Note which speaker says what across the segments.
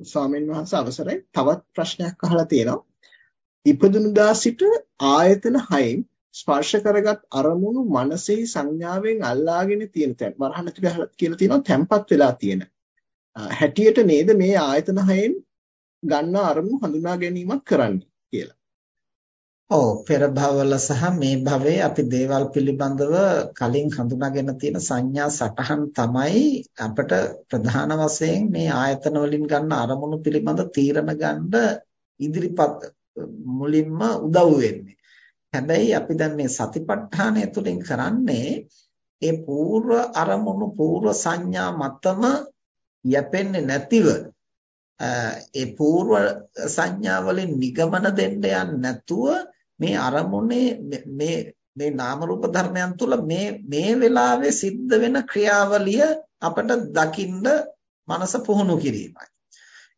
Speaker 1: ස්වාමීන් වහන්සේ අවසරයි තවත් ප්‍රශ්නයක් අහලා තියෙනවා. ඉපදුනුදා සිට ආයතන හයෙන් ස්පර්ශ කරගත් අරමුණු මනසේ සංඥාවෙන් අල්ලාගෙන තියෙන තැන් වරහන් ඇතුලේ කියලා තියෙනවා තැම්පත් වෙලා තියෙන. හැටියට නේද මේ ආයතන හයෙන් ගන්න අරමුණු හඳුනා ගැනීමක් කරන්නේ කියලා.
Speaker 2: ඔව් පෙර භවවල සහ මේ භවයේ අපි දේවල් පිළිබඳව කලින් හඳුනාගෙන තියෙන සංඥා සටහන් තමයි අපට ප්‍රධාන වශයෙන් මේ ආයතන වලින් ගන්න අරමුණු පිළිබඳ තීරණ ගන්න ඉදිරිපත් මුලින්ම උදව් වෙන්නේ. හැබැයි අපි දැන් මේ සතිපට්ඨානය තුලින් කරන්නේ ඒ పూర్ව අරමුණු పూర్ව සංඥා මතම යැපෙන්නේ නැතිව ඒ పూర్ව සංඥා වලින් නිගමන දෙන්න යන්නේ නැතුව මේ අරමුණේ මේ මේ නාම රූප ධර්මයන් තුල මේ මේ වෙලාවේ සිද්ධ වෙන ක්‍රියාවලිය අපට දකින්න මනස පුහුණු කිරීමයි.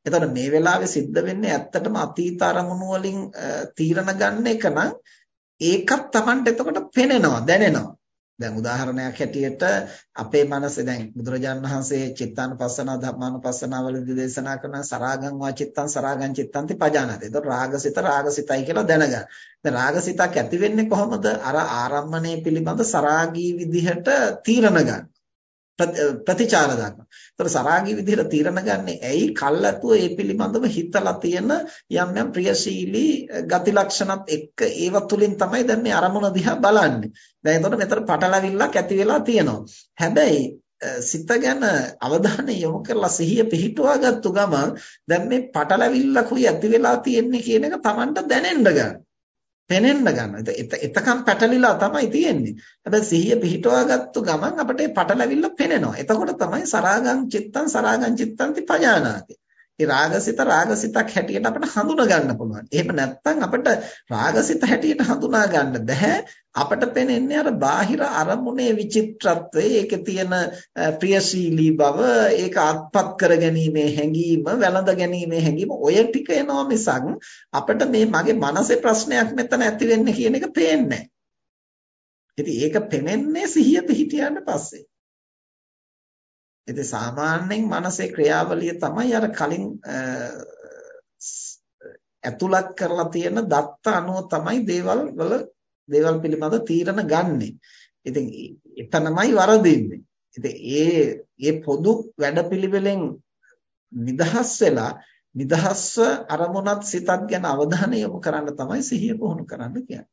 Speaker 2: එතකොට මේ වෙලාවේ සිද්ධ වෙන්නේ ඇත්තටම අතීත අරමුණු වලින් තීරණ ගන්න එක නම් ඒකත් Tamanට එතකොට පෙනෙනවා දැනෙනවා. දැන් උදාහරණයක් හැටියට අපේ මනසේ දැන් බුදුරජාණන් වහන්සේ චිත්තානුපස්සනා ධම්මානුපස්සනා වලදී දේශනා කරන සරාගං වා චිත්තං සරාගං චිත්තන්ති පජානති. ඒතකොට රාගසිත රාගසිතයි කියලා දැනගන්න. දැන් රාගසිතක් ඇති වෙන්නේ කොහොමද? අර ආරම්මණය පිළිබඳ සරාගී විදිහට තීරණ ගන්න. ප්‍රතිචාර දක්වනවා. ඒතර සරාගී විදිහට තීරණ ගන්නේ ඇයි? කල්ැතුව ඒ පිළිබඳව හිතලා තියෙන යම් යම් ප්‍රියශීලී ගති ලක්ෂණත් එක්ක ඒව තුලින් තමයි දැන් මේ අරමුණ දිහා බලන්නේ. දැන් එතකොට මෙතන පටලවිල්ලක් ඇති වෙලා තියෙනවා. හැබැයි සිත ගැන අවධානය යොමු කරලා සිහිය පිහිටුවා ගත්තු ගමන් දැන් මේ පටලවිල්ලකුයි ඇති වෙලා තියෙන්නේ කියන එක Tamanට දැනෙන්න ගන්නවා. පෙනෙන්න ගන්නවා. එතකම් පැටලිලා තමයි තියෙන්නේ. හැබැයි සිහිය පිහිටවාගත්තු ගමන් අපිට මේ පටලැවිල්ල පෙනෙනවා. එතකොට තමයි සරාගං චිත්තං සරාගං චිත්තන්ති පජානාති. ඒ රාගසිත රාගසිතක් හැටියට අපිට හඳුනා ගන්න පුළුවන්. එහෙම නැත්නම් අපිට රාගසිත හැටියට හඳුනා ගන්න බැහැ. අපිට පෙනෙන්නේ අර බාහිර අරමුණේ විචිත්‍රත්වය, ඒකේ තියෙන ප්‍රියශීලී බව, ඒක අත්පත් කර ගැනීමේ හැඟීම, වැළඳ ගැනීමේ හැඟීම ඔය ටික එනවා මිසක් අපිට මේ මගේ මනසේ ප්‍රශ්නයක් මෙතන ඇති වෙන්නේ කියන එක පේන්නේ නැහැ. ඉතින් ඒක පෙනෙන්නේ සිහිය පිහිටියන්න පස්සේ. ඉතින් සාමාන්‍යයෙන් මනසේ ක්‍රියාවලිය තමයි අර කලින් ඇතුළත් කරලා තියෙන දත්ත අනුව තමයි දේවල් වල දේවල් පිළිබඳ තීරණ ගන්නෙ. ඉතින් එතනමයි වරදින්නේ. ඉතින් ඒ ඒ පොදු වැඩපිළිවෙලෙන් නිදහස් වෙලා නිදහස්ව අරමුණත් සිතත් ගැන අවධානය යොමු කරන්න තමයි සිහිය පුහුණු කරන්න කියන්නේ.